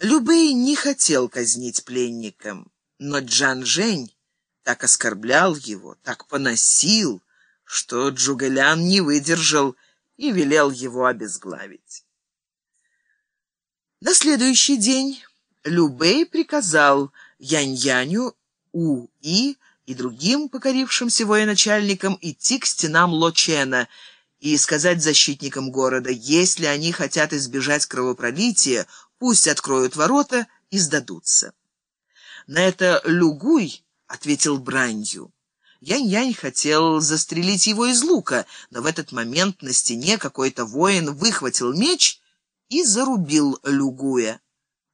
Любэй не хотел казнить пленника, но Джан Жень так оскорблял его, так поносил, что Джугэлян не выдержал и велел его обезглавить. На следующий день Любэй приказал Янь-Яню, У-И и другим покорившимся военачальникам идти к стенам Лочена и сказать защитникам города, если они хотят избежать кровопролития, пусть откроют ворота и сдадутся. На это Люгуй ответил бранью. Янь-Янь хотел застрелить его из лука, но в этот момент на стене какой-то воин выхватил меч и зарубил Люгуя.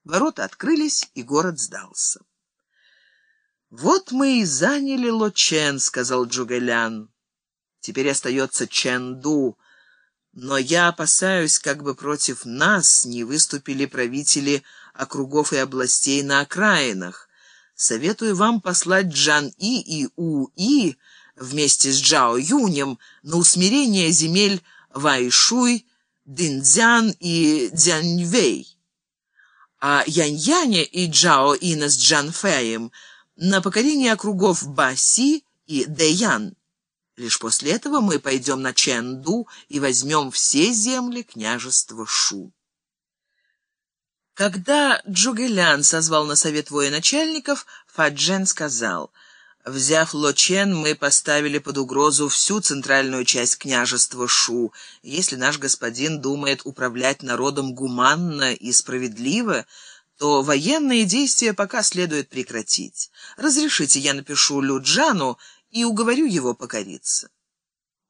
Ворота открылись, и город сдался. «Вот мы и заняли Лочен», — сказал Джугэлян. «Теперь остается Чэнду, но я опасаюсь, как бы против нас не выступили правители округов и областей на окраинах. Советую вам послать Джан-И и У-И вместе с Джао Юнем на усмирение земель Вайшуй, Динцзян и Дзяньвэй, а Янь-Яня и Джао Ина с Джан Фэем — на покорение округов Баси и Дэян. Лишь после этого мы пойдем на Чэнду и возьмем все земли княжества Шу. Когда Джугэлян созвал на совет военачальников, Фаджен сказал, «Взяв Лочен, мы поставили под угрозу всю центральную часть княжества Шу. Если наш господин думает управлять народом гуманно и справедливо, то военные действия пока следует прекратить. Разрешите, я напишу Люджану и уговорю его покориться».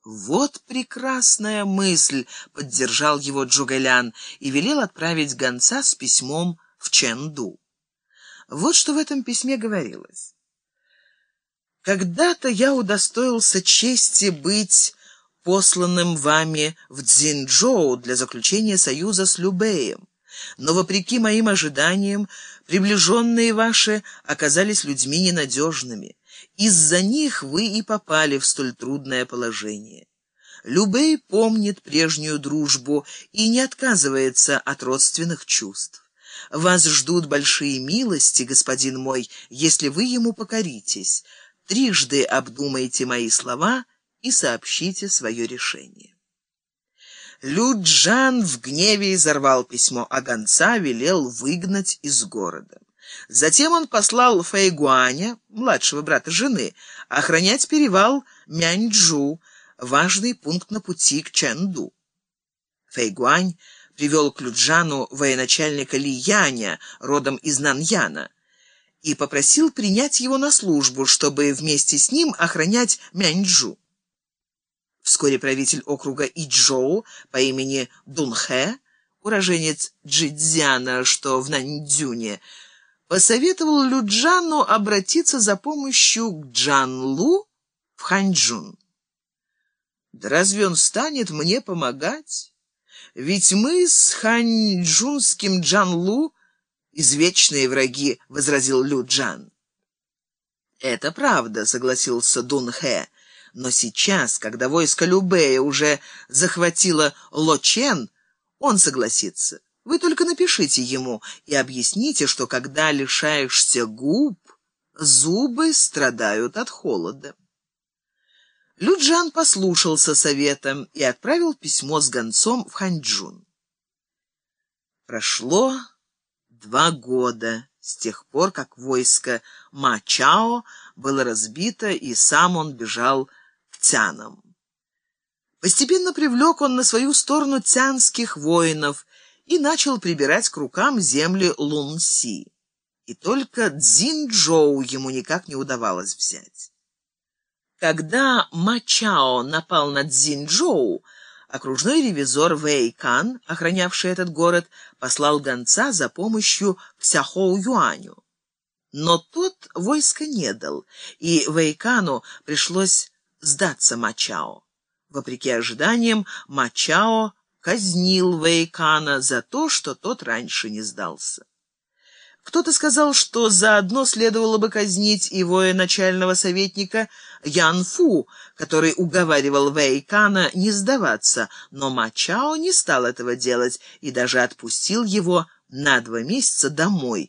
«Вот прекрасная мысль!» — поддержал его Джугэлян и велел отправить гонца с письмом в Чэнду. Вот что в этом письме говорилось. «Когда-то я удостоился чести быть посланным вами в Цзиньчжоу для заключения союза с Любеем. Но, вопреки моим ожиданиям, приближенные ваши оказались людьми ненадежными. Из-за них вы и попали в столь трудное положение. Любей помнит прежнюю дружбу и не отказывается от родственных чувств. Вас ждут большие милости, господин мой, если вы ему покоритесь. Трижды обдумайте мои слова и сообщите свое решение. Люджан в гневе изорвал письмо, а гонца велел выгнать из города. Затем он послал Фэйгуаня, младшего брата жены, охранять перевал Мяньчжу, важный пункт на пути к Чэнду. Фэйгуань привел к Люджану военачальника Ли Яня, родом из Наньяна, и попросил принять его на службу, чтобы вместе с ним охранять Мяньчжу. Вскоре правитель округа Иджоу по имени Дунхэ, уроженец Джидзяна, что в Наньцзюне, посоветовал Люджану обратиться за помощью к Джанлу в Ханчжун. «Да разве он станет мне помогать? Ведь мы с ханьчжунским Джанлу извечные враги», — возразил Люджан. «Это правда», — согласился Дунхэ. Но сейчас, когда войско Любея уже захватило Лочен, он согласится. Вы только напишите ему и объясните, что когда лишаешься губ, зубы страдают от холода. Люджан послушался советом и отправил письмо с гонцом в Ханчжун. Прошло два года с тех пор, как войско Ма-Чао было разбито, и сам он бежал Тянам. Постепенно привлек он на свою сторону тянских воинов и начал прибирать к рукам земли Лунси. И только Цзиньчжоу ему никак не удавалось взять. Когда Мачао напал на Цзиньчжоу, окружной ревизор Вэй Кан, охранявший этот город, послал гонца за помощью к Сяхоу Юаню. Но тот войска не дал, и Вэйкану пришлось сдаться Мачао. Вопреки ожиданиям, Мачао казнил Вейкана за то, что тот раньше не сдался. Кто-то сказал, что заодно следовало бы казнить и военачального советника Ян Фу, который уговаривал Вейкана не сдаваться, но Мачао не стал этого делать и даже отпустил его на два месяца домой,